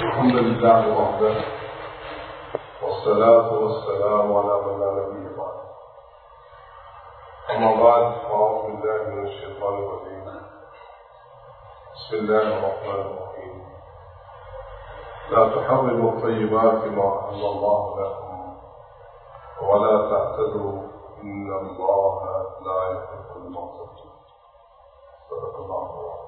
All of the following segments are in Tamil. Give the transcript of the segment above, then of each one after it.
الحمد لله وحده والصلاة والسلام على من لا نبي بعد. أما بعد فأعوذ بالله من الشيطان الرجيم. بسم الله الرحمن الرحيم. لا تحرموا الطيبات ما أحل الله لكم ولا تعتدوا إن الله لا يحب المعتدين. صدق الله العظيم.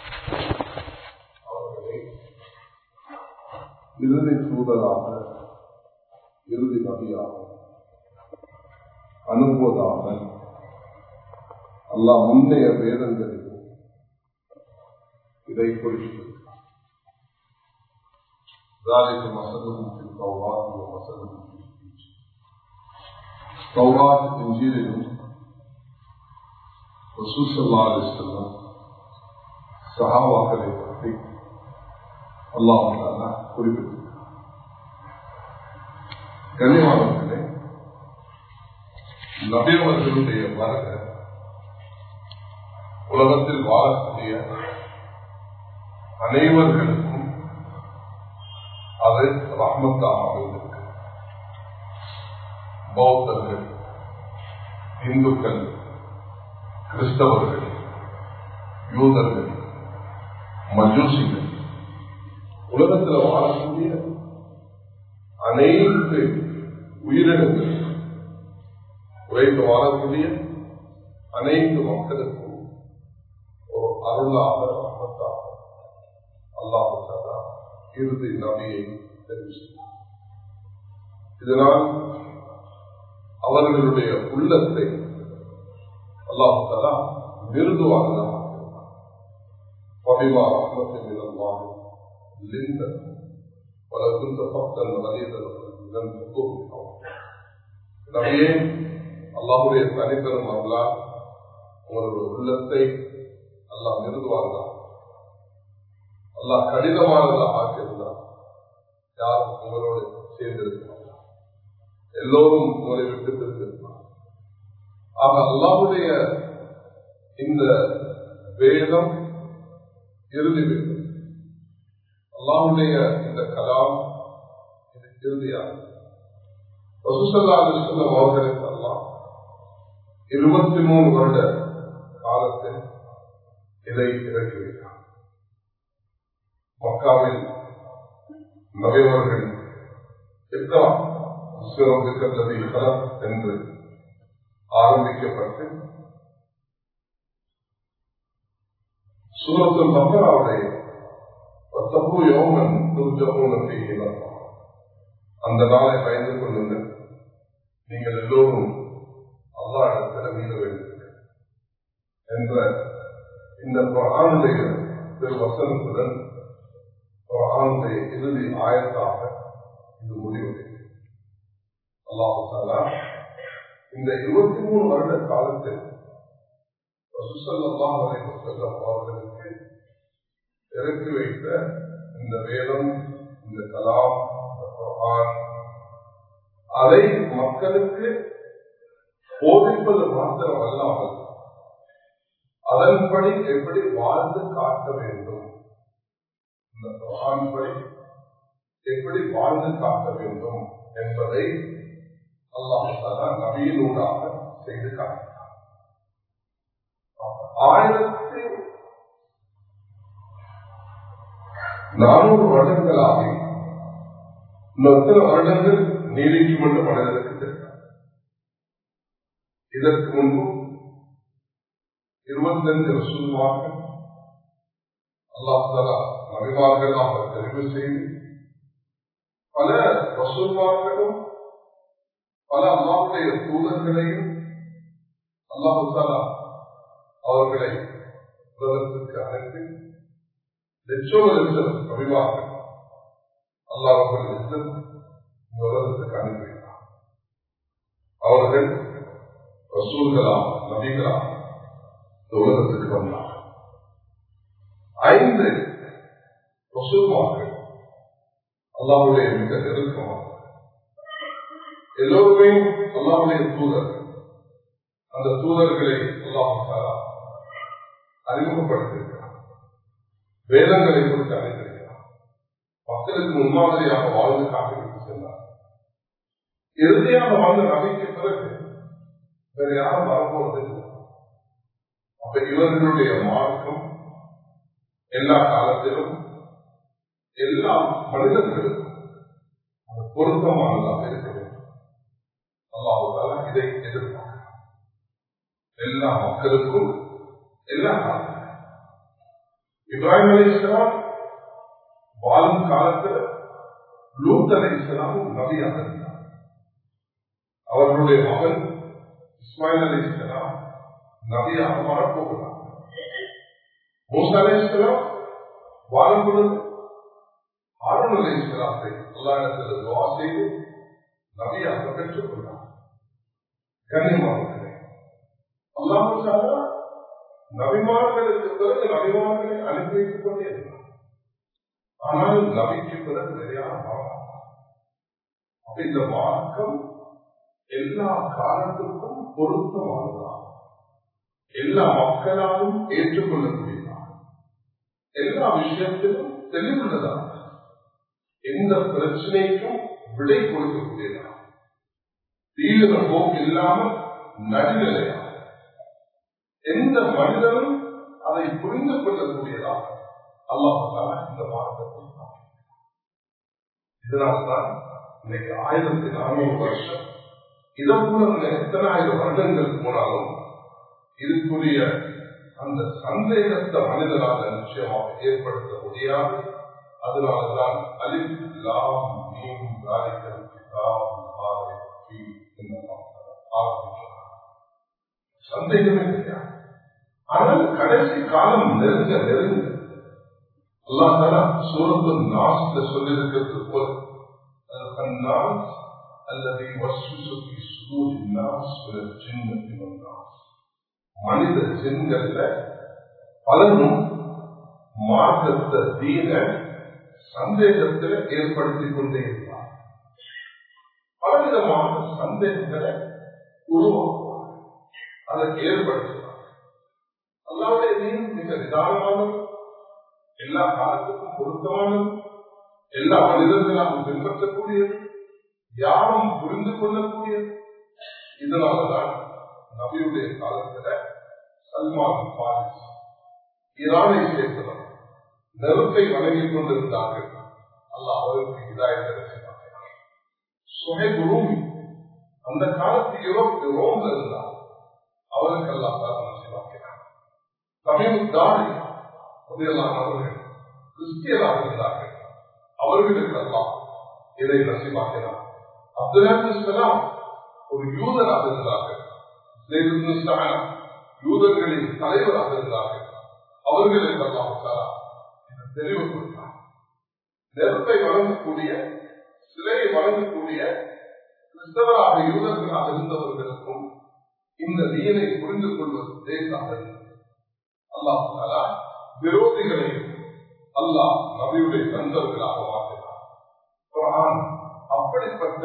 بإذن سودر آخر بإذن نبي آخر അനുഭവതാപൻ അല്ല മുന്തെയ വേദങ്ങളിലും ഇതേ കുറിച്ച് தஆலா குறிப்பிட்டிருக்கிறார் கண்ணியமானவர்களே நபியவர்களுடைய வரக உலகத்தில் வாழக்கூடிய அனைவர்களுக்கும் அது ரஹ்மத்தாக அமைந்திருக்கு. பௌத்தர்கள் இந்துக்கள் கிறிஸ்தவர்கள் யூதர்கள் மஜூசிகள் உலகத்தில் வாழக்கூடிய அனைத்து உயிரினங்கள் உலகில் வாழக்கூடிய அனைத்து மக்களுக்கும் ஒரு அருளாக ரஹ்மத்தாக அல்லாஹு இறுதி நபியை தெரிவித்தார் இதனால் அவர்களுடைய உள்ளத்தை அல்லாஹு தாலா மிருதுவானதாக لنت ولو كنت فقدا غليظ لم تكن நபியே அல்லாஹுடைய தனிப்பெரும் அருளா உங்களுடைய உள்ளத்தை அல்லாஹ் மிருதுவானதா அல்லாஹ் கடினமானதா ஆக்கியிருந்தார் யார் உங்களோடு சேர்ந்திருக்கிறார் எல்லோரும் உங்களை விட்டு பிரிந்திருக்கிறார் ஆக அல்லாஹுடைய இந்த வேதம் இறுதி அல்லாவுடைய இந்த கலாம் இறுதியாகும் இறுதியானது அவர்களுக்கு அல்லாம் இருபத்தி மூணு வருட காலத்தில் இதை இறக்கி வைத்தார். மக்காவில் நகைவர்கள் எக்கா முஸ்லிம்களுக்கு கலம் என்று ஆரம்பிக்கப்பட்டு சூரத்தில் அவருடைய தப்பு யோகன் துர்ஜகோன செய்கிறார் அந்த நாளை பயந்து கொள்ளுங்கள். நீங்கள் எல்லோரும் அல்லா இடத்துல மீத வேண்டும் என்ற இந்த ஆணுடைய திரு வசனத்துடன் ஆணுடைய இறுதி ஆயத்தாக இது முடிவு அல்லாஹாலா இந்த இருபத்தி மூணு வருட காலத்தில் அவர்களுக்கு இறக்கி வைத்த இந்த வேதம் இந்த கலாம் இந்த குரான் அதை மக்களுக்கு போதிப்பது மாத்திரம் அல்லாமல் அதன்படி எப்படி வாழ்ந்து காட்ட வேண்டும்? இந்த குரான் எப்படி வாழ்ந்து காட்ட வேண்டும் என்பதை அல்லாஹாலா நவீனூடாக செய்து காட்டினார் ஆயிரத்தி நானூறு வருடங்களாக எத்தனை வருடங்கள் நீடிக்கும் என்று மனிதனுக்கு இதற்கு முன்பு இருபத்தஞ்சு வருஷமாக அல்லாஹாலா மறைவார்களாக தெரிவு செய்து பல ரசூல்மார்களும் பல அல்லாவுடைய தூதர்களையும் அல்லாஹு அவர்களை உலகத்திற்கு அனுப்பி பெற்றோர்களுக்கு அபிமானம் அல்லாஹர்கள் இந்த உலகத்துக்கு அனுப்பினார் அவர்கள் ரசூல்களாம் நபிகளாம் இந்த உலகத்துக்கு வந்தார் ஐந்து ரசூல்மார்கள் அல்லாவுடைய மிக நெருக்கமாக எல்லோருமே அல்லாவுடைய தூதர். அந்த தூதர்களை அல்லாஹாரா அறிமுகப்படுத்தியிருக்கிறார். வேதங்களை குறித்து அறிந்திருக்கிறார் மக்களுக்கு முன்மாதிரியாக வாழ்ந்து காட்டிவிட்டு சென்றார். இறுதியாக வாழ்ந்து நகைக்கு பிறகு வேற யாரும் வரப்போறது அப்ப இவர்களுடைய மார்க்கம் எல்லா காலத்திலும் எல்லா மனிதர்களுக்கும் அது பொருத்தமானதாக இருக்க வேண்டும். அல்லாவுக்காக இதை எதிர்பார்க்கிறார் எல்லா மக்களுக்கும் எல்லா காலத்திலும். இப்ராஹிம் அலி இஸ்லாம் வாழும் காலத்தில் லூத் அலி இஸ்லாமும் நபியாக இருந்தார். அவர்களுடைய மகன் இஸ்மாயில் அலி இஸ்லாம் நபியாக வரப்போகிறார் மூசா அலி இஸ்லாம் வாழும் பொழுது ஆரோன் அலி இஸ்லாத்தை அல்லாடத்தில் துவா செய்து நபியாக பெற்றுக் கொண்டார். கண்ணியமானவர்களே அல்லாஹ் நபிமார்களுக்கு பிறகு நபிமார்களை அனுப்பி வைத்துக் கொண்டே இருந்தார் ஆனால் நபிக்கு பிறகு நிறையான மாறாம் அப்ப இந்த மார்க்கம் எல்லா காலத்துக்கும் பொருத்தமானதாக எல்லா மக்களாலும் ஏற்றுக்கொள்ளக்கூடியதாக எல்லா விஷயத்திலும் தெளிவுள்ளதாக எந்த பிரச்சனைக்கும் விடை கொடுக்கக்கூடியதாக தீவிர போக்கு இல்லாமல் நடுநிலையாக எந்த மனிதனும் அதை புரிந்து கொள்ளக்கூடியதாக அல்லாஹால இந்த மார்க்கத்தை இதனால்தான் இன்னைக்கு ஆயிரத்தி நானூறு வருஷம். இதை போல எத்தனை ஆயிரம் வருடங்கள் போனாலும் இதுக்குரிய அந்த சந்தேகத்தை மனிதனால நிச்சயமாக ஏற்படுத்த முடியாது. அதனால்தான் அலிப்லாம் மீன் தாரிக்கல் சந்தேகமே ஆனால் கடைசி காலம் நெருங்க நெருங்க அல்லாஹால சூரத்து நாஸ்ல சொல்லியிருக்கிறது போல الناس الذي يوسوس في صدور الناس من الجنة والناس மனித ஜின்கள்ல பலரும் மார்க்கத்தை தீன சந்தேகத்தில் ஏற்படுத்திக் கொண்டே இருந்தார் பலவிதமான சந்தேகங்களை உருவாக்குவார் அதை ஏற்படுத்துவார் அல்லாவுடைய நீர் மிக நிதானமானது எல்லா காலத்துக்கும் பொருத்தமானது எல்லா மனிதர்களாலும் பின்பற்றக்கூடியது யாரும் புரிந்து கொள்ளக்கூடியது இதனாலதான் நபியுடைய காலத்துல சல்மான் பாரிஸ் ஈரானை சேர்ந்தவர் நெருப்பை வணங்கிக் கொண்டிருந்தார்கள். அல்ல அவருக்கு இதாயத்தை சுகை குருமி அந்த காலத்து யூரோப் ரோம்ல இருந்தார் அவருக்கு அல்லா தமிழ் அவர்கள் கிறிஸ்தியராக இருந்தார்கள். அவர்களுக்கு இதை அப்துல்லாம் ஒரு யூதராக இருந்தார்கள். யூதர்களின் தலைவராக இருந்தார்கள். அவர்களுக்கு இந்த தெளிவு கொடுத்தார் நெருப்பை வழங்கக்கூடிய சிலையை வழங்கக்கூடிய கிறிஸ்தவராக யூதர்களாக இருந்தவர்களுக்கும் இந்த நீரை புரிந்து கொள்வது தேசாக இருந்தது அல்லாஹாலா விரோதிகளை அல்லாஹ் நபியுடைய நண்பர்களாக மாற்றினார் அப்படிப்பட்ட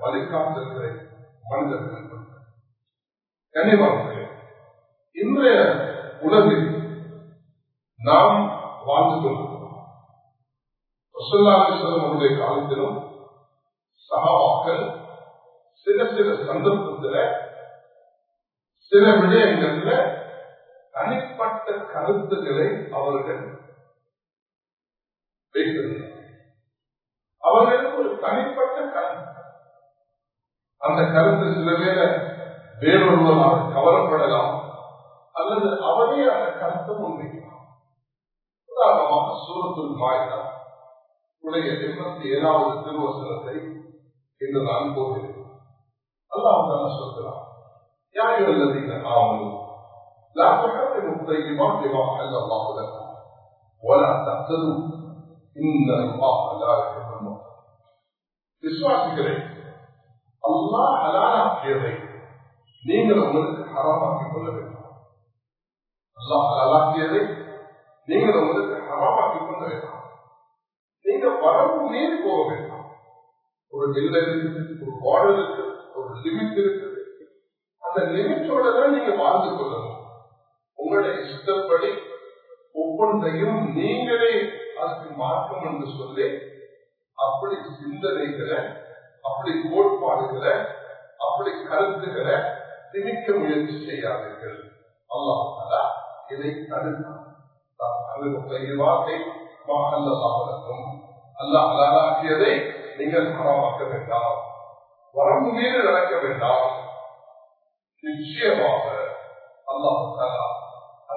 வழிகாட்டல்களை மனிதர்கள் கனிவார்களே இன்றைய உலகில் நாம் வாழ்ந்து கொண்டிருக்கிறோம். அவருடைய காலத்திலும் சகாவாக்கள் சில சில சந்தர்ப்பத்தில் சில விடயங்கள்ல தனிப்பட்ட கருத்துக்களை அவர்கள் வைத்திருந்தார்கள். ஒரு தனிப்பட்ட கருத்து. அந்த கருத்து சில பேர வேறொருவரால் கவரப்படலாம். அல்லது அவரே அந்த கருத்தை முன்வைக்கலாம். உதாரணமாக சூரத்துல் மாயிதா உடைய எண்பத்தி ஏழாவது திருவசனத்தை இன்று நான் போகிறேன் அல்லாஹ் சொல்கிறான் யார் இந்த ஆவணும் لا تحرموا الطيبات ما أحل الله لكم ولا تعتدوا إن الله لا يحب المعتدين விசுவாசிகளே அல்லாஹ் ஹலாலாக்கியதை நீங்கள் உங்களுக்கு ஹராமாக்கிக் கொள்ள வேண்டும் அல்லாஹ் ஹலாலாக்கியதை நீங்கள் உங்களுக்கு ஹராமாக்கிக் கொள்ள வேண்டாம் நீங்க வரம்பு மீறி போக வேண்டாம் ஒரு எல்லை இருக்குது ஒரு பார்டர் இருக்கு ஒரு லிமிட் இருக்குது அந்த லிமிட்டோட தான் நீங்க வாழ்ந்து கொள்ளணும் உங்களுடைய இஷ்டப்படி ஒவ்வொன்றையும் நீங்களே அதுக்கு மாற்றம் என்று சொல்லி. அப்படி சிந்தனைகளை அப்படி கோட்பாடுகளை அப்படி கருத்துக்களை திணிக்க முயற்சி செய்யாதீர்கள். அல்லாஹ் இதை தடுத்தான் வார்த்தை அல்லதாவதற்கும் அல்லாஹ் அலாக்கியதை நீங்கள் மரமாக்க வேண்டாம். வரம்பு மீது நடக்க வேண்டாம். நிச்சயமாக அல்லாஹ்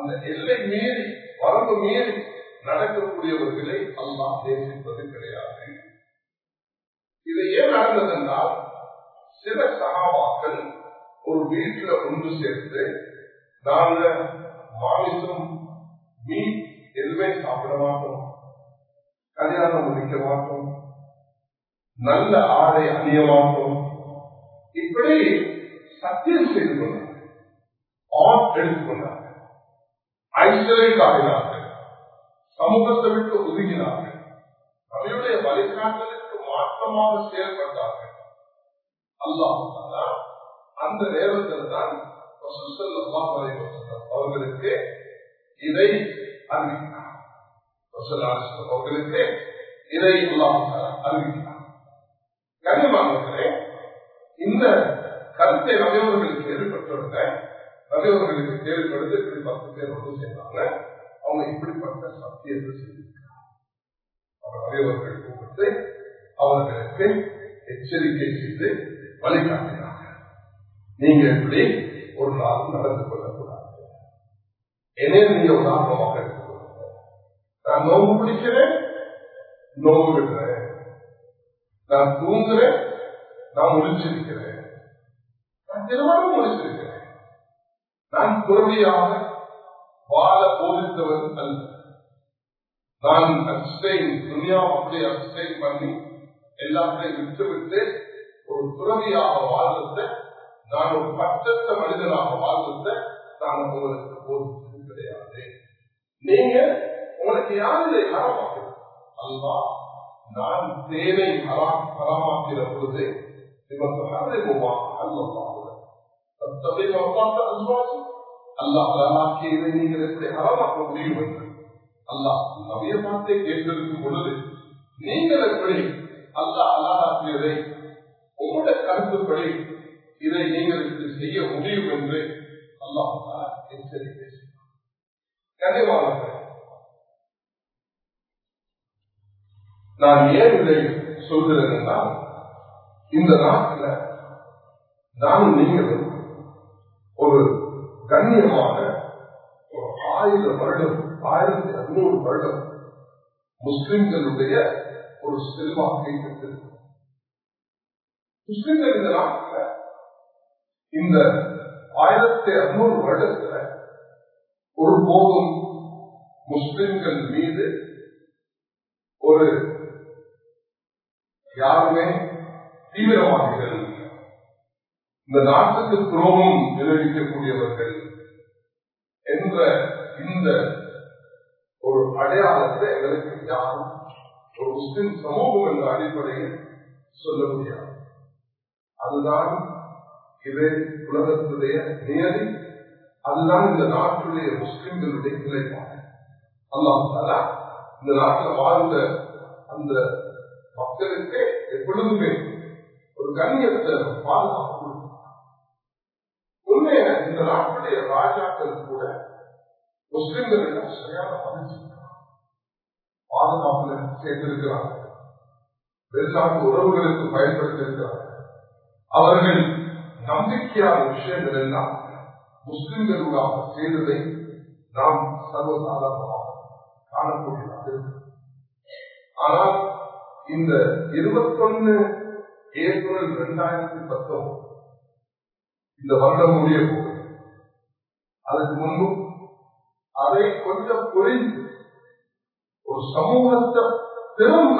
அந்த எல்லை மீறி வரம்பு மீறி நடக்கக்கூடியவர்களை அல்லாஹ் நேசிப்பது கிடையாது. இது ஏன் நடந்ததென்றால் சில சகாவாக்கள் ஒரு வீட்டில் ஒன்று சேர்த்து நாங்க மாமிசம் மீட் எதுவுமே சாப்பிட மாட்டோம். கல்யாணம் முடிக்க மாட்டோம். நல்ல ஆடை அணிய மாட்டோம். இப்படி சத்தியம் செய்து கொண்டார் ஆட் எடுத்துக்கொண்டார். ஐசோலேட் ஆகினார்கள் சமூகத்தை விட்டு ஒதுங்கினார்கள். அவையுடைய வழிகாட்டலுக்கு மாற்றமாக செயல்பட்டார்கள். அல்லாஹ் அந்த நேரத்தில் தான் அவர்களுக்கு இதை அறிவித்தார். அவர்களுக்கு இதை அறிவித்தார். கனிமானவர்களே இந்த கருத்தை நகையவர்களுக்கு ஏற்பட்டுள்ள நல்லவர்களுக்கு தேவைப்படுது இப்படி பத்து பேர் ஒன்று செய்வாங்க அவங்க இப்படிப்பட்ட சத்தியத்தை செய்திருக்கிறார் அவர் கூப்பிட்டு அவர்களுக்கு எச்சரிக்கை செய்து வழிகாட்டினாங்க. நீங்க இப்படி ஒரு நாள் நடந்து கொள்ளக்கூடாது. என்னைய நீங்க உதாரணமாக எடுத்துக்கொள்ளுங்க நான் நோம்பு பிடிக்கிறேன் நோம்பு விடுறேன். நான் தூங்குறேன் நான் முடிச்சிருக்கிறேன் நான் திருமணம் முடிச்சிருக்கிறேன். நான் துறவியாக வாழ போதித்தவன் அல்ல. நான் அப்டைன் துணியா அப்படி அப்டைன் பண்ணி எல்லாத்தையும் விட்டு விட்டு ஒரு துறவியாக வாழ்ந்த நான் ஒரு பச்சத்த மனிதனாக வாழ்ந்த நான் உங்களுக்கு போதித்தது கிடையாது. நீங்க உங்களுக்கு யாரு இதை அல்லா நான் தேவை ஹராமாக்கிற பொழுது இவங்க அல்லவா அல்லா அல்லாஹ் ஹராமாக்கியதை நீங்கள் எப்படி ஹராமாக்க முடியும் என்று அல்லாஹ் நவிய பார்த்தை கேட்டிருக்கும் பொழுது நீங்கள் எப்படி அல்லாஹ் அல்லாஹாக்கியதை உங்களுடைய கருத்துப்படி இதை நீங்கள் இப்படி செய்ய முடியும் என்று அல்லாஹ் எச்சரிக்கை கனிவாளர்கள் நான் ஏன் இதை சொல்கிறேன் என்றால் இந்த நாட்டில் நானும் நீங்களும் ஒரு கண்ணியமாக ஒரு ஆயிரம் வருடம் ஆயிரத்தி அறுநூறு வருடம் முஸ்லிம்களுடைய ஒரு செல்வாக்கை பெற்றிருக்கும் முஸ்லிம்கள் இந்த நாட்டில் இந்த ஆயிரத்தி அறுநூறு வருடத்துல ஒருபோதும் முஸ்லிம்கள் மீது ஒரு யாருமே தீவிரவாதிகள் இந்த நாட்டுக்கு துரோகம் விளைவிக்கக்கூடியவர்கள் என்ற இந்த ஒரு அடையாளத்தை எங்களுக்கு யாரும் ஒரு முஸ்லிம் சமூகம் என்ற அடிப்படையில் சொல்ல முடியாது. அதுதான் இது உலகத்துடைய நியதி. அதுதான் இந்த நாட்டுடைய முஸ்லிம்களுடைய நிலைப்பாடு. அல்லாஹாலா இந்த நாட்டில் வாழ்ந்த அந்த மக்களுக்கு எப்பொழுதுமே ஒரு கண்ணியத்தை பாதுகாப்பு இந்த நாட்டுடைய ராஜாக்கள் கூட முஸ்லிம்களிடம் சரியான மகிழ்ச்சி பாதுகாப்புல சேர்த்திருக்கிறாங்க வெளிநாட்டு உறவுகளுக்கு பயன்படுத்தியிருக்கிறார்கள். அவர்கள் நம்பிக்கையான விஷயங்கள் எல்லாம் முஸ்லிம்களுடாக செய்ததை நாம் சர்வசாதாரணமாக காணக்கூடியதாக ஆனால் இந்த இருபத்தொன்னு ஏப்ரல் இரண்டாயிரத்தி பத்தொன்பது இந்த வருடம் முடிய போகுது. அதுக்கு முன்பு அதை கொஞ்சம் புரிந்து ஒரு சமூகத்தை திரும்ப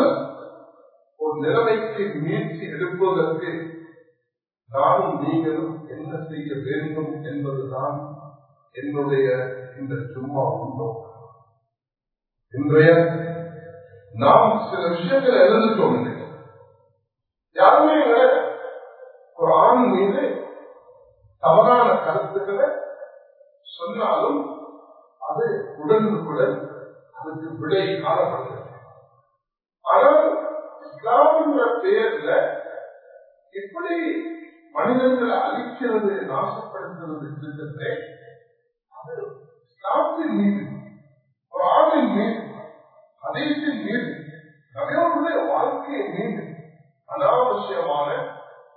ஒரு நிலைமைக்கு மீட்சி எடுப்பதற்கு நானும் நீங்களும் என்ன செய்ய வேண்டும் என்பதுதான் என்னுடைய இந்த சும்மா உண்டோ இன்றைய நாம் சில விஷயங்களை எழுந்துட்டோம் யாருமே ஒரு ஆண் மீது தவறான கருத்துக்களை சொன்னாலும் அது உடனுக்குடன் அதுக்கு விடை காணப்படுகிறது. ஆனால் இஸ்லாமிய பெயர்ல எப்படி மனிதர்களை அழிக்கிறது நாசப்படுத்துறது இருக்கிறதே அது இஸ்லாத்தின் மீது ஒரு ஆணின் மீது அதேத்தின் மீது நகையோருடைய வாழ்க்கையின் மீது அனாவசியமான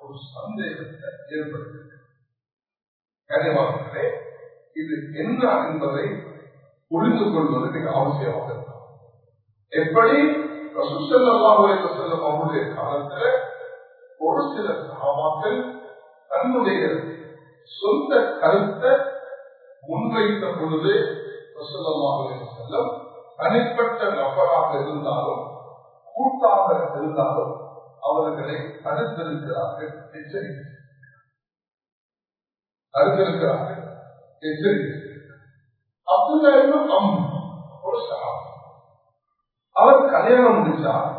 ஒரு சந்தேகத்தை ஏற்படுத்துகிறது கனிவார்களே இது என்ன என்பதை புரிந்து கொள்வது மிக அவசியமாக இருக்கும். எப்படி செல்லும் அவருடைய காலத்துல ஒரு சில சகாபாக்கள் தன்னுடைய சொந்த கருத்தை முன்வைத்த பொழுது செல்லும் தனிப்பட்ட நபராக இருந்தாலும் கூட்டாக இருந்தாலும் அவர்களை தடுத்திருக்கிறார்கள் எச்சரிக்கிறார்கள் தடுத்திருக்கிறார்கள் எச்சரிக்கை ஒரு அவர் கல்யாணம் முடிச்சார்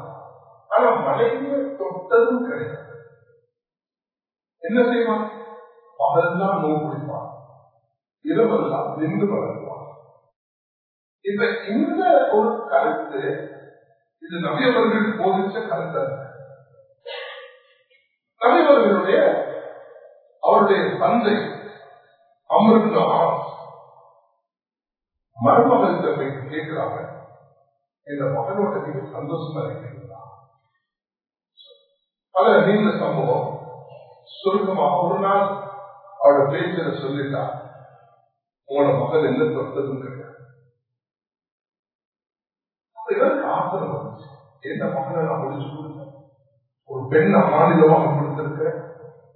ஆனா மனைவியை தொட்டதும் கிடையாது. என்ன செய்வான்? பகல்லாம் நோய் குடிப்பான். இரவெல்லாம் நின்று வளர்ப்பான் இப்ப இந்த ஒரு கருத்து இது நபியவர்கள் போதிச்ச கருத்து அல்ல. நபியவர்களுடைய அவருடைய தந்தை அமிர்த மருமகத்தை போய் கேட்கிறாங்க. இந்த மகனோட மிக சந்தோஷமா இருக்கிறீங்களா பல நீண்ட சம்பவம். சுருக்கமாக ஒரு நாள் அவரோட பேச்சில சொல்லிட்டா உங்களோட மகள் என்ன தொட்டதுன்னு கேட்டார். அப்ப ஆத்திரம் வந்துச்சு. எந்த மகனை நான் முடிச்சு கொடுத்தேன். ஒரு பெண்ணை மாநிலமாக கொடுத்திருக்க.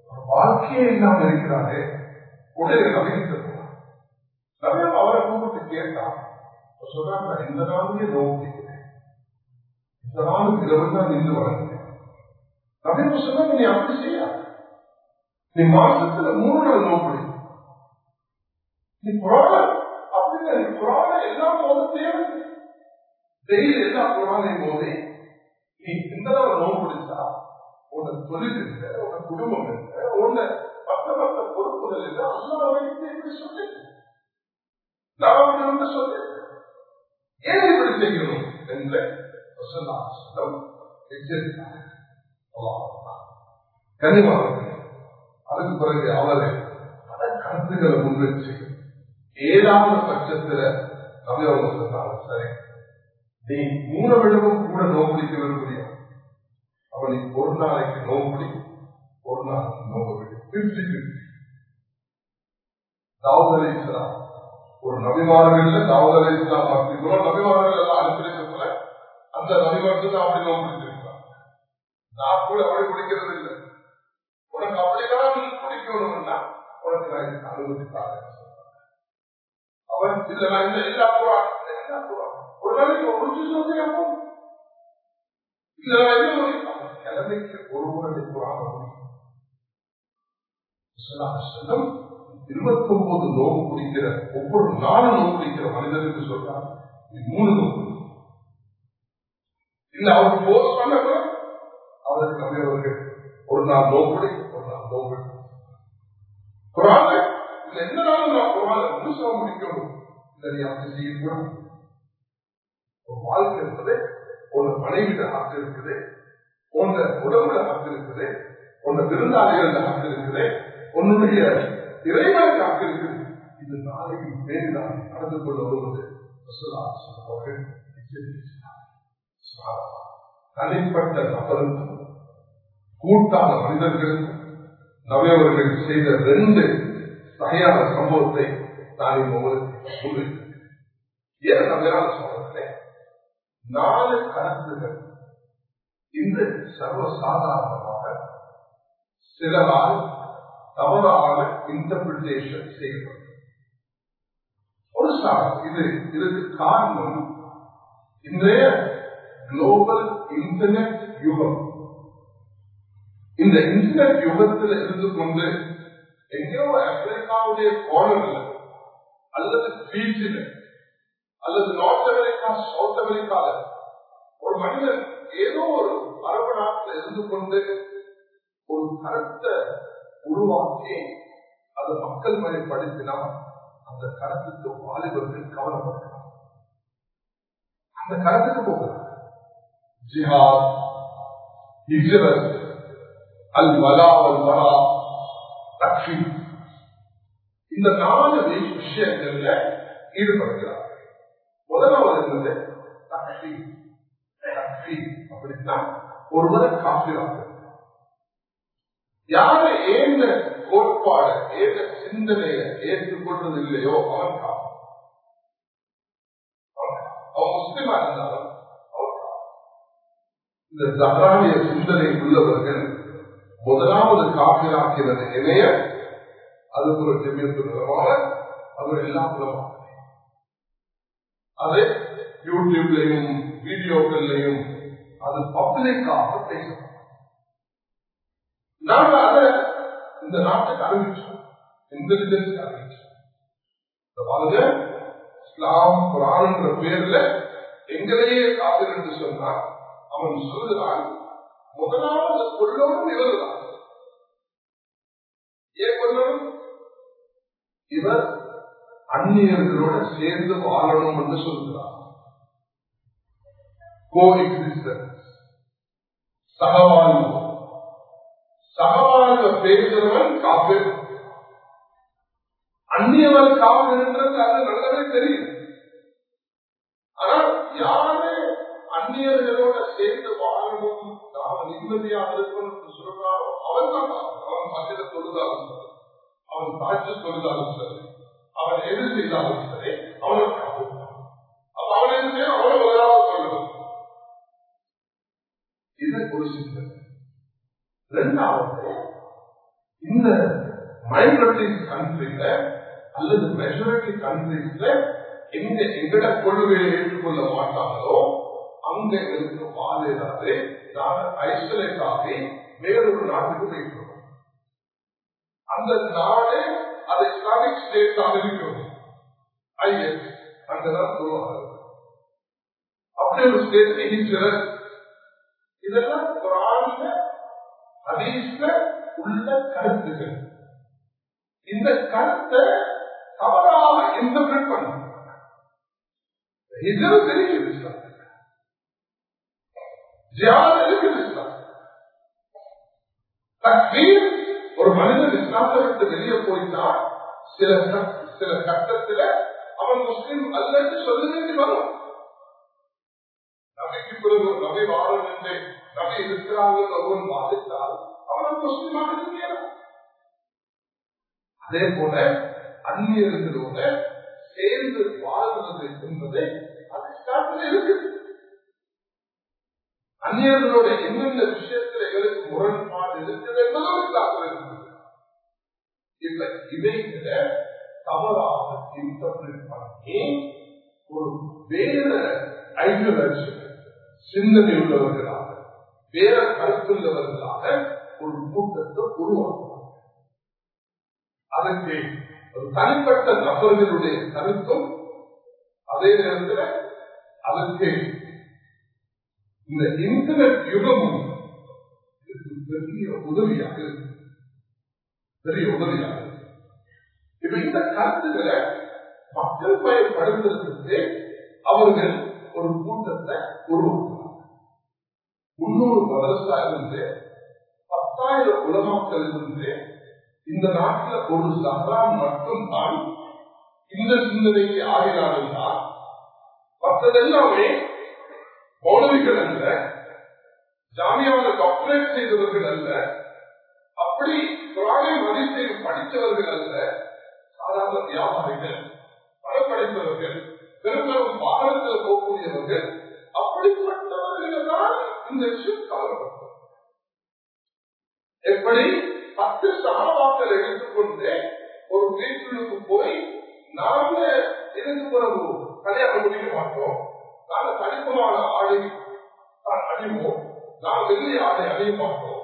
ஒரு வாழ்க்கையே இல்லாம இருக்கிறாரே உடனே கவனித்து நவீனம் அவரை கூப்பிட்டு கேட்டா சொல்றாங்க இந்த நாளுமே நோக்கிக்கிறேன். இந்த நாளும் இரவு தான் நின்று வளர்க்கிறேன் நவீனம் சொன்னாங்க நீ அப்படி செய்ய நீ மாசத்துல மூணு நாள் நோக்கடி நீ புறாண அப்படின்னு நீ எல்லாம் போது தேவை டெய்லி எல்லா புறாணையும் போது நீ இந்த நாள் நோய் உன்னை தொழில் இருக்க உன்னை குடும்பம் இருக்க உன்னை மற்ற மற்ற இல்லை அல்லா வைத்து இப்படி சொல்லி சொல்லி ஏன் இப்படி செய்கிறோம் என்ற வசந்தாசனம் எச்சரித்தார் கனிமார்கள் அதுக்கு பிறகு அவரை பல கருத்துக்களை முன்வச்சு ஏழாவது பட்சத்துல நவியவங்க சொன்னாலும் சரி நீ மூணு விடவும் கூட நோக்கடிக்க விரும்புறியா? அவனை ஒரு நாளைக்கு நோக்கடி ஒரு நாளைக்கு நோக்கி பிரிச்சு பிரிச்சு தாவூத் அலி இஸ்லாம் ஒரு நபிமார்கள் தாவூத் அலி இஸ்லாம் பார்க்கிறோம் நபிமார்கள் எல்லாம் அனுப்பியிருக்கல அந்த நபிமார்கள் தான் அப்படி நோக்கடிச்சிருக்காங்க நான் கூட அப்படி குடிக்கிறது இல்லை. உனக்கு அப்படிதான் நீ உனக்கு நான் அனுமதித்தாங்க அவன் இல்ல நான் இந்த எல்லா எல்லா ஒரு நாளைக்கு ஒரு நான் என்ன கிழமைக்கு ஒரு முறை புறாம முடியும் இருபத்தி ஒன்பது நோவு குடிக்கிற ஒவ்வொரு நாளும் நோவு குடிக்கிற மனிதனுக்கு சொல்றா நீ மூணு நோவு இல்ல அவருக்கு போஸ் பண்ண அவருக்கு நம்பியவர்கள் ஒரு நாள் நோக்குடி ஒரு நாள் நோக்கு குரான இல்ல எந்த நாளும் நான் குரான முழுசா முடிக்கணும். இதை நீ அப்படி செய்யக்கூடாது. ஒரு வாழ்க்கை என்பது உன் மனைவியிட ஹக்கு இருக்குது உன் உடம்புல ஹக்கு இருக்குது உன் விருந்தாளிகள் ஹக்கு இருக்குது உன்னுடைய இறைவனுக்கு ஹக்கு இந்த இது நாளைக்கு மேலிதான் நடந்து கொள்ள வருவது அவர்கள் தனிப்பட்ட நபருக்கும் கூட்டான மனிதர்களுக்கும் நவையவர்கள் செய்த ரெண்டு சரியான சம்பவத்தை நான் உங்களுக்கு முன்வைக்கிறேன் ஏன் நவையான சம்பவத்திலே நாலு கருத்துகள் இந்த சர்வசாதாரணமாக சிலரால் தவறாக இன்டர்பிரிட்டேஷன் செய்யப்படும் ஒரு சார் இது இதுக்கு காரணம் இன்றைய குளோபல் இன்டர்நெட் யுகம் இந்த இன்டர்நெட் யுகத்தில் இருந்து கொண்டு எங்கேயோ அமெரிக்காவுடைய கோணர்ல அல்லது பீச்சில் அல்லது நார்த் அமெரிக்கா சவுத் அமெரிக்கால ஒரு மனிதன் ஏதோ ஒரு அரபு நாட்டில் இருந்து கொண்டு ஒரு கருத்தை உருவாக்கி அதை மக்கள் மயப்படுத்தினால் அந்த கடத்துக்கு வாலிபர்கள் கவனப்படுத்தலாம் அந்த கருத்துக்கு போகிறார் ஜிஹாத் ஹிஜ்ரத் அல் வலா அல் வரா தக்ஷி இந்த நாலு விஷயங்கள்ல ஈடுபடுகிறார் முதலாவது இருந்தது தக்ஷி தக்ஷி அப்படின்னா ஒருவரை காப்பிராக யாரு ஏந்த கோட்பாடு ஏந்த சிந்தனைய ஏற்றுக்கொள்வது இல்லையோ அவன் காப்பி அவன் முஸ்லிமா இருந்தாலும் இந்த ஜஹரானிய சிந்தனை உள்ளவர்கள் முதலாவது காப்பிலாக்கிற நிலைய அது ஒரு ஜெமியத்துலமாக அவர் எல்லாம் உலமாக அது யூடியூப்லையும் வீடியோக்கள்லையும் அது பப்ளிக்காக பேசணும் அதை இந்த நாட்டுக்கு அறிவிச்சோம் இன்டெலிஜென்ஸ் அறிவிச்சோம் பாருங்க இஸ்லாம் பேர்ல எங்களையே காதல் என்று சொன்னார் அவன் சொல்லுகிறான் முதலாவது கொள்ளோடும் இவர்தான். ஏன் கொள்ளணும் இவர் அந்நியர்களோட சேர்ந்து வாழணும் என்று சொல்கிறார். கோ எக்ஸிஸ்டன்ஸ் சகவாழ்வு சகவாழ்வு பேசுகிறவன் காப்பு அந்நியவன் காவல் என்றது அது நல்லாவே தெரியும் ஆனால் யாரு அந்நியர்களோட சேர்ந்து வாழணும் நாம நிம்மதியாக இருக்கணும் சொல்றாரோ அவன் தான் அவன் மத்தியில தொழுதாலும் சரி அவன் காட்சி தொழுதாலும் சரி அவன் எது செய்தாலும் சரி அவனுக்கு அப்ப அவன் என்ன செய்யும் அவனை முதலாவது சொல்லணும் இது ஒரு சிந்தனை இரண்டாவது இந்த மைனாரிட்டி கண்ட்ரில அல்லது மெஜாரிட்டி கண்ட்ரிஸ்ல எங்க எங்கட கொள்கையை ஏற்றுக்கொள்ள மாட்டாங்களோ அங்க எங்களுக்கு வாழையிடாது நாங்க ஐசோலேட் ஆகி வேறொரு நாட்டுக்கு போயிட்டு அந்த நாடு அது இஸ்லாமிக் ஸ்டேட்டாக இருக்கும் ஐஎஸ் அங்கதான் சொல்லுவாங்க அப்படி ஒரு ஸ்டேட் ஹிஜ்ரத் இதெல்லாம் குரான்ல ஹதீஸ்ல உள்ள கருத்துகள். இந்த கருத்தை தவறாக இன்டர்பிரட் பண்ணும் ஹிஜ்ரத் தெரியும் இஸ்லாம் ஜியாத் இருக்குது தக்வீர் ஒரு மனிதன் இஸ்லாத்தை விட்டு வெளியே போயிட்டா சில சில கட்டத்துல அவன் முஸ்லீம் அல்லது சொல்ல வேண்டி வரும். நகைக்கு பிறகு ஒரு வாழும் என்று நகை இருக்கிறார்கள் ஒருவன் பாதித்தால் அவன் முஸ்லிமாக இருக்கிறான் அதே போல அந்நியர்களோட சேர்ந்து வாழ்வது என்பது அது இஸ்லாத்தில் இருக்குது அந்நியர்களோட எந்தெந்த விஷயத்துல எங்களுக்கு முரண்பாடு இருக்குது என்பதும் இஸ்லாத்தில் இருக்குது இல்ல இதைவிட தவறாக இன்டர்பிரட் பண்ணி ஒரு வேற ஐடியாலஜி சிந்தனை உள்ளவர்கள் வேற கருத்துள்ளவர்களாக ஒரு கூட்டத்தை உருவாக்குவாங்க. அதற்கு ஒரு தனிப்பட்ட நபர்களுடைய கருத்தும் அதே நேரத்தில் அதற்கு இந்த இன்டர்நெட் யுகமும் பெரிய உதவியாக இருக்கு. பெரிய உதவியாக இருக்கு. இப்ப இந்த கருத்துக்களை மக்கள் பயன்படுத்துறதுக்கு அவர்கள் ஒரு கூட்டத்தை உருவாக்குவாங்க. முன்னூறு மதரசா இருந்து பத்தாயிரம் உலமாக்கள் இருந்து இந்த நாட்டில் ஒரு சஹரான் மட்டும்தான் இந்த சிந்தனைக்கு ஆகிறார் என்றால் மற்றதெல்லாமே மௌலவிகள் அல்ல. ஜாமியாவில் டாக்டரேட் செய்தவர்கள் அல்ல. அப்படி குரானை மதித்து படித்தவர்கள் அல்ல. சாதாரண வியாபாரிகள் பணம் படைத்தவர்கள் பெரும்பாலும் வாகனத்தில் போகக்கூடியவர்கள் அப்படிப்பட்டவர்கள் தான் இந்த எப்படி? பத்து சாவாக்கள் எடுத்துக்கொண்டு ஒரு வீட்டுக்கு போய் நாங்க இதுக்கு பிறகு கல்யாணம் முடிக்க மாட்டோம். நாங்க தனிப்பமான ஆடை அணிவோம். நாம் வெள்ளி ஆடை அணிய மாட்டோம்.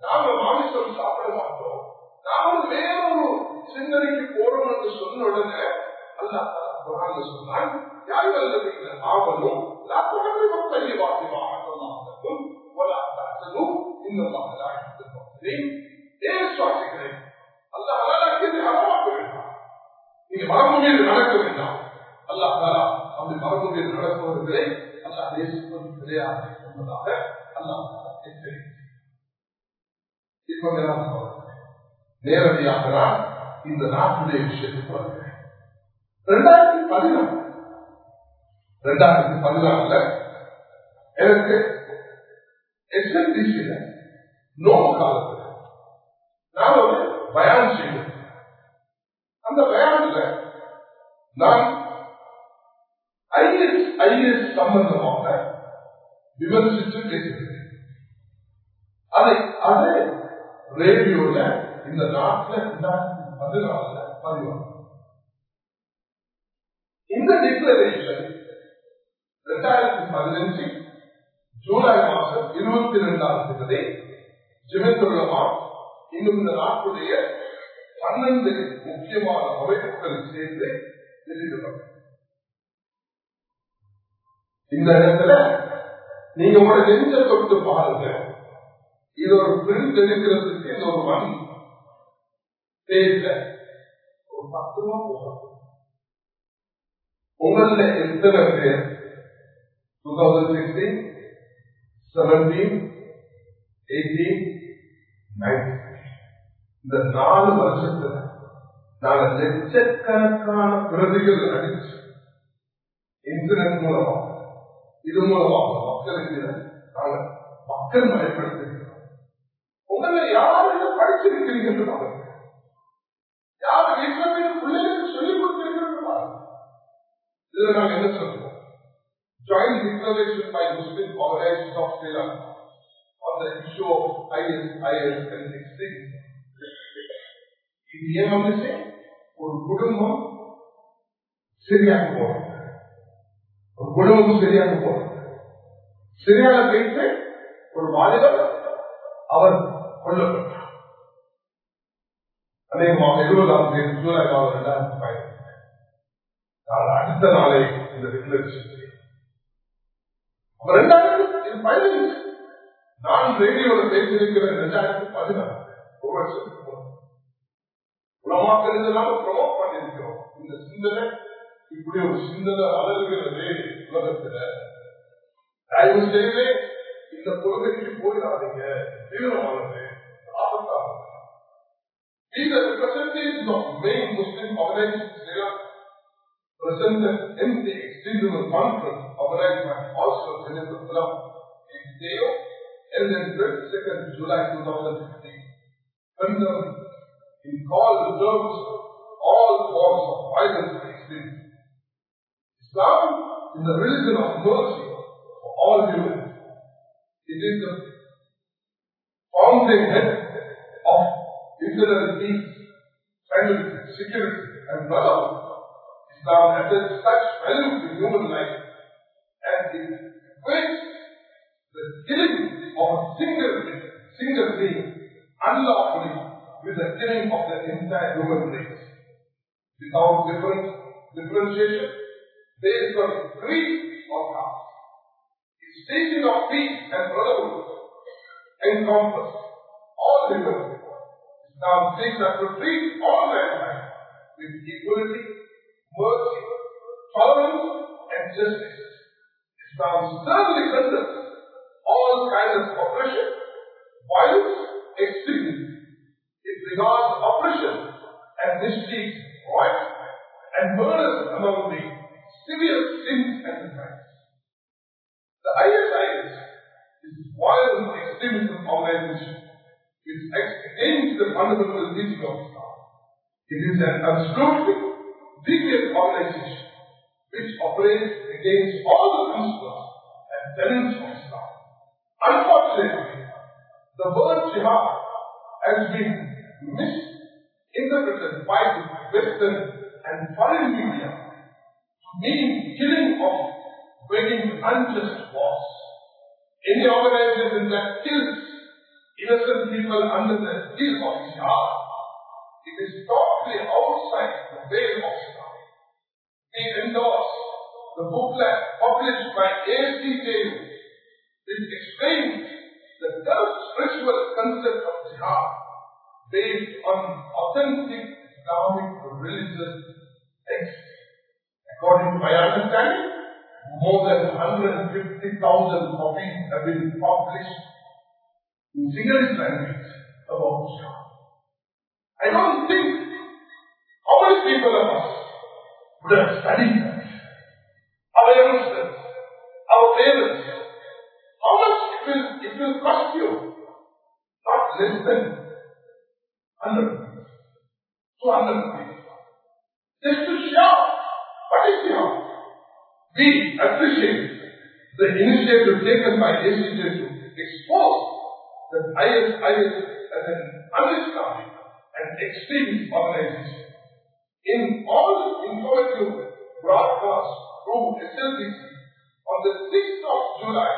நாங்க மாமிசம் சாப்பிட மாட்டோம். நாம வேறொரு சிந்தனைக்கு போறோம் என்று சொன்ன உடனே அல்லாஹ் சொன்னான் யார் வல்லவீங்க ஆவலும் லாக்குடமே மக்கள் ولا تعتدوا ان الله لا يحب المعتدين ஏன் சுவாசிக்கிறேன் அல்லாஹ் ஹலாலாக்கியதை ஹராமாக்க வேண்டாம் நீங்க மரபு மீது நடக்க வேண்டாம் அல்லாஹ் தாலா அப்படி மரபு மீது நடப்பவர்களை அல்லாஹ் நேசிப்பது கிடையாது என்பதாக அல்லாஹ் எச்சரிக்கை இப்ப நேரடியாக நான் இந்த நாட்டுடைய விஷயத்துக்கு வருகிறேன் ரெண்டாயிரத்தி பதினாறு ரெண்டாயிரத்தி பதினாறுல எனக்கு எஸ்என்டிசியில நோவு காலத்துல நான் ஒரு பயான் செய்வேன் அந்த பயான்ல நான் ஐஎஸ் ஐஎஸ் சம்பந்தமாக விமர்சித்து பேசுகிறேன் அதை அதே ரேடியோல இந்த நாட்டில் ரெண்டாயிரத்தி பதினாலுல பதிவாகும் இந்த டிக்ளரேஷன் ரெண்டாயிரத்தி பதினஞ்சு ஜூலை மாதம் இருபத்தி இரண்டாம் தேதி இன்னும் இந்த நாட்டுடைய பன்னெண்டு முக்கியமான அமைப்புகள் சேர்ந்து வெளியிடப்பட்டது. இந்த இடத்துல நீங்க உங்களோட நெஞ்ச தொட்டு பாருங்க. இது ஒரு பிரிண்ட் எடுக்கிறதுக்கு இந்த ஒரு மண் பேஜ ஒரு பத்து ரூபா போகும் உங்கள எத்தனை பேர்? Two thousand sixteen seventeen eighteen nineteen இந்த நாலு வருஷத்துல நாங்க லட்சக்கணக்கான பிரதிகள் அடிச்சு இன்டர்நெட் மூலமா இது மூலமாக மக்களுக்கு நாங்க மக்கள் பயன்படுத்துகிறோம் உங்களை யாரு படிச்சிருக்கிறீங்க என்று பாருங்க. யார் வீட்டில் பிள்ளைகளுக்கு சொல்லிக் கொடுத்திருக்கிறது பாருங்க. இதுல நாங்க என்ன சொல்றோம்? Joint declaration by Muslim organizations of Sri Lanka on the issue of IS, IS and extremism. இது ஏன் வந்துச்சு ஒரு குடும்பம் சரியாக போறது ஒரு குடும்பம் சரியாக போறது சரியான பேச்சு ஒரு வாலிபர் அவர் கொல்லப்பட்டார். அநேகமாக இருபதாம் தேதி ஜூலை மாதம் இரண்டாயிரத்தி பதினஞ்சு நான் அடுத்த நாளை இந்த டிக்ளரேஷன் ரெண்டாயிரத்தி இது பதினஞ்சு. நான் ரேடியோவில் பேசியிருக்கிற ரெண்டாயிரத்தி பதினாறு. ஒரு வருஷத்துக்கு உலமாக்கள் இதெல்லாம் இந்த சிந்தனை இப்படி ஒரு சிந்தனை அலறுகிறது உலகத்துல தயவு செய்து இந்த கொள்கைக்கு போயிடாதீங்க. தீவிரமானது ஆபத்தானது These are representatives of main Muslim organizations. Here the extremism conference organized by also Salam in Deo held in 22nd July 2015. Condemned um, in call terms all forms of violence and extremism. Islam is the religion of mercy for all humans. It is the founding head of internal peace, tranquility, security, and brotherhood. Islam attaches such value to human life. And it equates the killing of a single single being unlawfully with the killing of the entire human race. Without difference, differentiation based on creed or caste. Its teaching of peace and brotherhood encompass all human Islam seeks to treat all mankind with equality, mercy, tolerance, and justice. Islam sternly condemns all kinds of oppression, violence, extremism. It regards oppression and misdeeds, right, and murders among the severe sins and crimes. The ISIS is violent extremism organization which against the fundamental teaching of Islam. It is an absolutely deviant organization which operates against all the principles and tenets of Islam. Unfortunately, the word jihad has been misinterpreted by the Western and foreign media to mean killing of waging unjust wars. Any organization that kills innocent people under the heel of jihad, it is totally outside the veil of Islam. We endorse the booklet published by ACJU which explains the third spiritual concept of jihad based on authentic Islamic religious texts. According to my understanding, more than 150,000 copies have been published in Sinhalese language about jihad. I don't think how many people of us would have studied. Our youngsters, our parents, how much it will, it will cost you? Not less than 100 rupees, 200 rupees. Just to show what is your. We appreciate the initiative taken by ACJ to expose that ISIS as an un-Islamic and extreme organization. In all informative broadcasts through SLBC on the 6th of July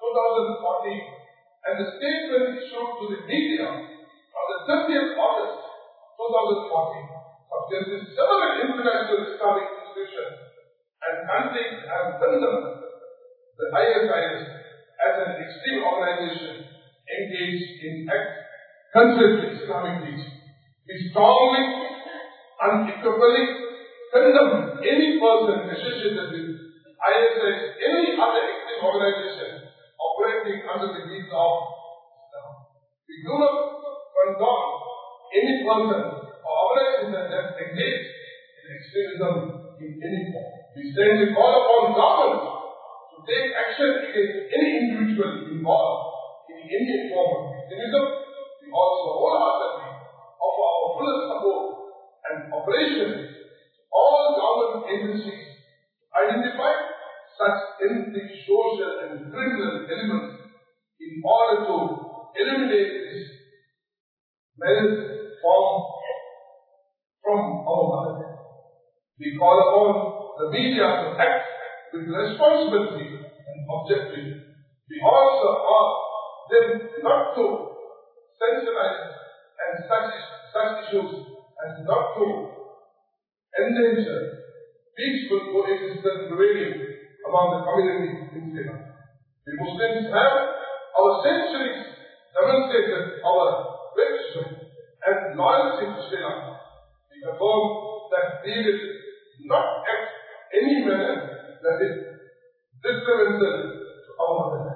2014 and the statement issued to the media on the 30th August 2014 suggested several international Islamic institutions and countries have condemned the ISIS as an extreme organization engaged in concept Islamic teaching. We strongly, unequivocally condemn any person associated with ISIS, any other extreme organization operating under the guise of Islam. We do not condone any person or organization that has engaged in extremism in any form. We strongly call upon governments to take action against any individual involved in any form of extremism. We also wholeheartedly offer our fullest support and operation all government agencies identify such ethnic, social, and criminal elements in order to eliminate this menace form from our mother. We call upon the media to act with responsibility and objectivity. We also ask them not to sensitize and such, such issues as not to endanger peaceful coexistence prevailing among the communities in Sri Lanka. The Muslims have our centuries demonstrated our virtue and loyalty to Sri Lanka. We affirm that we will not act any manner that is detrimental to our motherland.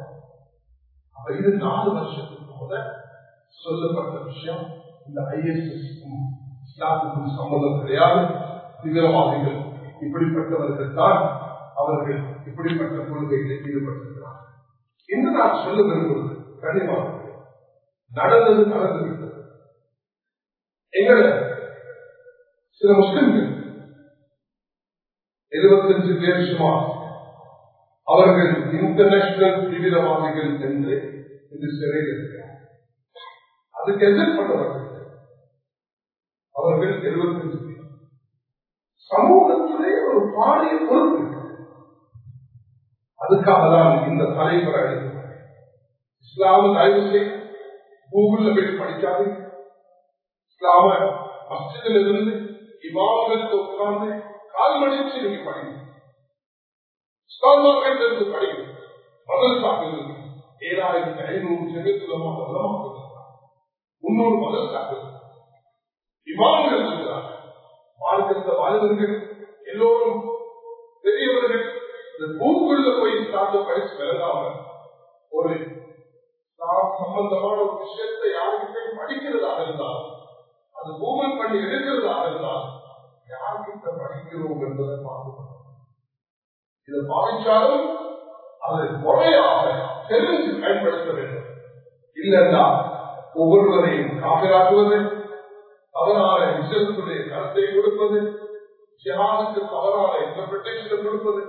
அப்ப இது நாலு வருஷத்துக்கு முத சொல்லப்பட்ட விஷயம் இந்த ஐஎஸ்எஸ்க்கும் இஸ்லாமுக்கும் சம்பந்தம் கிடையாது. தீவிரவாதிகள் இப்படிப்பட்டவர்கள் தான் அவர்கள் இப்படிப்பட்ட கொள்கைகளில் ஈடுபட்டிருக்கிறார் இன்று நான் சொல்ல விரும்புவது கனிவாக நடந்தது நடந்துவிட்டது. எங்களை சில முஸ்லிம்கள் எழுபத்தஞ்சு பேர் சுமார் அவர்கள் இன்டர்நேஷனல் தீவிரவாதிகள் என்று இந்த சிறையில் இருக்கிறார் அதுக்கு எதிர்ப்பட்டவர்கள் அவர்கள் எழுபத்தஞ்சு பேர். சமூகத்திலே ஒரு பாரிய பொறுப்பு அதுக்காக தான் இந்த தலைவர் அழைக்கிறார். இஸ்லாம தயவு செய்ய கூகுள்ல போய் படிக்காது. இஸ்லாம மஸ்ஜிதில் இருந்து இமாம்களுக்கு உட்கார்ந்து கால் மணிச்சு நீங்க படிங்க. இஸ்லாமார்கள் இருந்து படிங்க. முதல் சாப்பிடுங்க ஏழாயிரத்தி ஐநூறு ஜெகத்துலமாக முன்னூறு முதல் சாப்பிடுங்க இமாம்கள் இருக்கிறார்கள் மார்க்கத்த வாழ்வர்கள் எல்லோரும் பெரியவர்கள். இந்த பூக்குள்ள போய் சார்ந்த பயிற்சி விளங்காம ஒரு சம்பந்தமான ஒரு விஷயத்தை யாருக்கிட்டையும் படிக்கிறதாக இருந்தால் அது கூகுள் பண்ணி எடுக்கிறதாக இருந்தால் யார்கிட்ட படிக்கிறோம் என்பதை பார்த்து இதை பாதிச்சாலும் அதை முறையாக தெரிஞ்சு பயன்படுத்த வேண்டும். இல்லைன்னா ஒவ்வொருவரையும் காப்பிராக்குவது தவறான விஷயத்துடைய கருத்தை கொடுப்பது ஜிஹானுக்கு தவறான இன்டர்பிரேஷன் கொடுப்பது.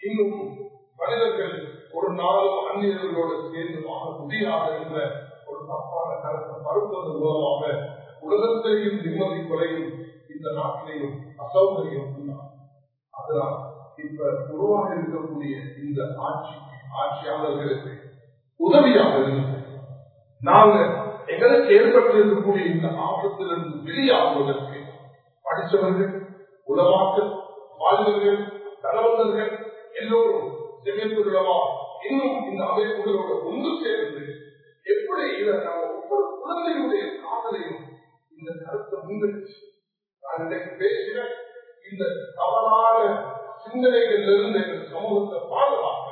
இன்னும் மனிதர்கள் ஒரு நாளும் அந்நியர்களோடு சேர்ந்து வாழ முடியாது என்ற ஒரு தப்பான கருத்தை பருப்பது மூலமாக உலகத்தையும் நிம்மதி குறையும். இந்த நாட்டிலையும் அசௌகரியம் அதனால் இப்ப உருவாக இருக்கக்கூடிய இந்த ஆட்சி ஆட்சியாளர்களுக்கு உதவியாக இருந்தது நாங்க எங்களுக்கு ஏற்பட்டிருக்கக்கூடிய இந்த ஆபத்திலிருந்து வெளியாகுவதற்கு படித்தவர்கள் உலமாக்கள் வாழ்வர்கள் தனவந்தர்கள் எல்லோரும் செமித்துள்ளவா இன்னும் இந்த அமைப்புகளோட ஒன்று சேர்ந்து எப்படி இதை நம்ம ஒவ்வொரு குழந்தையுடைய காதலையும் இந்த கருத்தை முன்வச்சு நான் இன்றைக்கு பேசின இந்த தவறான சிந்தனைகளிலிருந்து எங்கள் சமூகத்தை பாதுகாக்க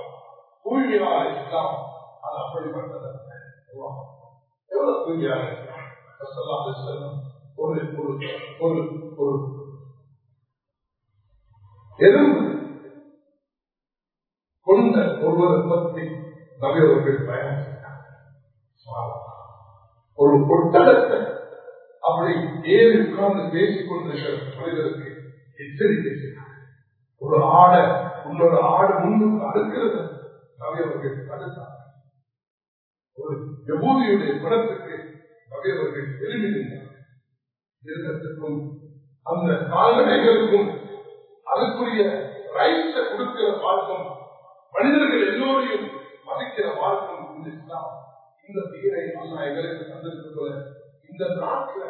தூய்மையான இஸ்லாம் அது அப்படிப்பட்டது எவ்வளவு தூய்மையான இஸ்லாம் ஒரு ஒரு ஒரு ஒரு எறும்பு கொண்ட ஒருவரை பற்றி நபியவர்கள் பயணம் ஒரு அப்படி ஏறி உட்கார்ந்து பேசிக் மனிதருக்கு எச்சரிக்கை செய்தார் ஒரு ஆடை உன்னோட ஆடு முன்னுக்கு அடுக்கிறது. நபியவர்கள் தடுத்தார் ஒரு விபூதியுடைய படத்துக்கு நபியவர்கள் எழுதினார் மிருகத்துக்கும் அந்த கால்நடைகளுக்கும் அதுக்குரிய ரைட்ஸை கொடுக்கிற மார்க்கம் மனிதர்கள் எல்லோரையும் மதிக்கிற மார்க்கம் இந்த இஸ்லாம். இந்த தீரை அல்லா எங்களுக்கு தந்திருக்கிறத இந்த நாட்டில்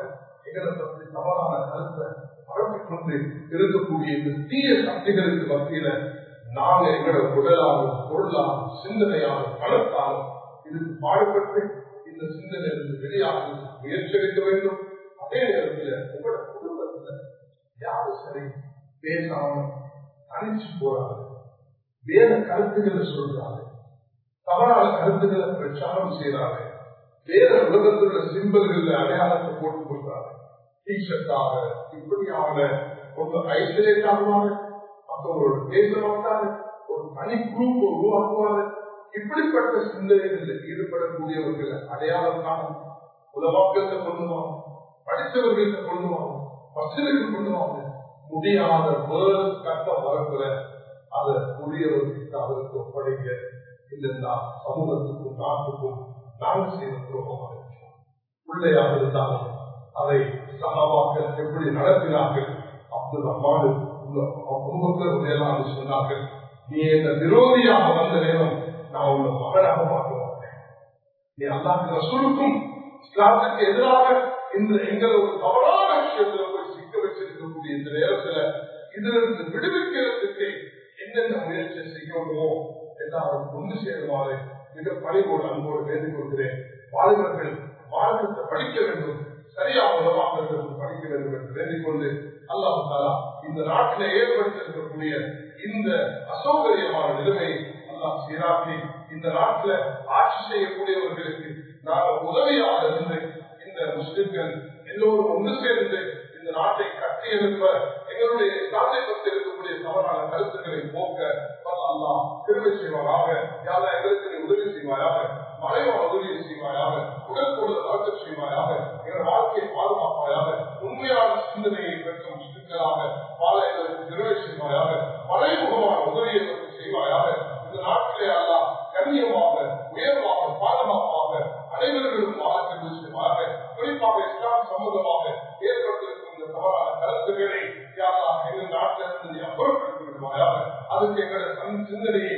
எங்களை பற்றி தவறான கருத்தை பரப்பிக்கொண்டு இருக்கக்கூடிய இந்த தீய சக்திகளுக்கு மத்தியில நாங்க எங்களோட உடலாலும் பொருளாலும் சிந்தனையாலும் பணத்தாலும் இதற்கு பாடுபட்டு இந்த சிந்தனையிலிருந்து வெளியாக முயற்சி எடுக்க வேண்டும். அதே நேரத்தில் உங்களோட குடும்பத்துல யாரும் சரி? பேசாம தனிச்சு போறாங்க. வேற கருத்துக்களை சொல்றாங்க. தவறான கருத்துக்களை பிரச்சாரம் செய்யறாங்க வேற உலகத்துல சிம்பல்கள் அடையாளத்தை போட்டு கொடுக்குறாங்க. டீஷர்ட்டாக இப்படியாக கொஞ்சம் ஐசோலேட் ஆகுவாங்க மற்றவங்களோட பேச மாட்டாங்க ஒரு தனி குரூப் உருவாக்குவாங்க. இப்படிப்பட்ட சிந்தனைகளில் ஈடுபடக்கூடியவர்களை அடையாளம் காணும் உலமாக்கத்தை கொண்டு வாங்க படித்தவர்களுக்கு கொண்டு வாங்க பசங்களுக்கு கொண்டு வாங்க முடியாத வேறு கட்டம் வரக்குற அதை புதியவர்களுக்கு அவருக்கு ஒப்படைக்க இல்லைன்னா சமூகத்துக்கும் நாட்டுக்கும் நாங்கள் செய்த துரோகமாக பிள்ளையாக இருந்தாலும் அதை சகவாக்கள் எப்படி நடத்தினார்கள்? அப்துல் ரஹ்மான் குடும்பத்தில் சொன்னார்கள் நீ இந்த விரோதியாக வந்த நேரம் நான் உன்னை மகனாக மாற்றுவாங்க நீ அல்லாஹ் ரசூலுக்கும் இஸ்லாத்துக்கு எதிராக இந்த எங்களை ஒரு தவறான விஷயத்துல போய் சிக்க வச்சிருக்கக்கூடிய இந்த நேரத்துல இதிலிருந்து விடுவிக்கிறதுக்கு என்னென்ன முயற்சி செய்யணுமோ எல்லாரும் ஒன்று சேருமாறு மிக பணிவோடு அன்போடு வேண்டிக் கொள்கிறேன். வாழ்வர்கள் மார்க்கத்தை படிக்க வேண்டும். சரியாக உலமாக படிக்க வேண்டும் என்று வேண்டிக் கொண்டு அல்லாஹாலா இந்த நாட்டில் ஏற்படுத்திருக்கக்கூடிய இந்த அசௌகரியமான நிலைமை அல்லாஹ் இந்த நாட்டில் ஆட்சி செய்யக்கூடியவர்களுக்கு நாங்கள் உதவியாக இருந்து இந்த முஸ்லிம்கள் எல்லோரும் ஒன்று சேர்ந்து இந்த நாட்டை கட்டி எழுப்ப எங்களுடைய இஸ்லாத்தை பற்றி இருக்கக்கூடிய தவறான கருத்துக்களை போக்க அல்லா திருமை செய்வாராக யாரா எங்களுக்கு நீ உதவி செய்வாயாக. மறைவான உதவியை செய்வாயாக. உடல் பொருள் வளர்க்க செய்வாயாக. எங்கள் வாழ்க்கையை பாதுகாப்பாயாக. உண்மையான சிந்தனையை பெற்ற முஸ்லிம்களாக வாழ எங்களுக்கு திருமை செய்வாயாக. மறைமுகமான உதவியை செய்வாயாக. இந்த நாட்களை எல்லாம் உயர்வாக பாதுகாப்பாக அனைவர்களும் ஆட்சி விஷயமாக குறிப்பாக இஸ்லாம் சம்பந்தமாக ஏற்பட்டிருக்கும் இந்த தவறான கருத்துக்களை யாரா எங்கள் நாட்டிலிருந்து அப்புறப்படுத்தி விடுவாயாக அதுக்கு எங்களுடைய சிந்தனையை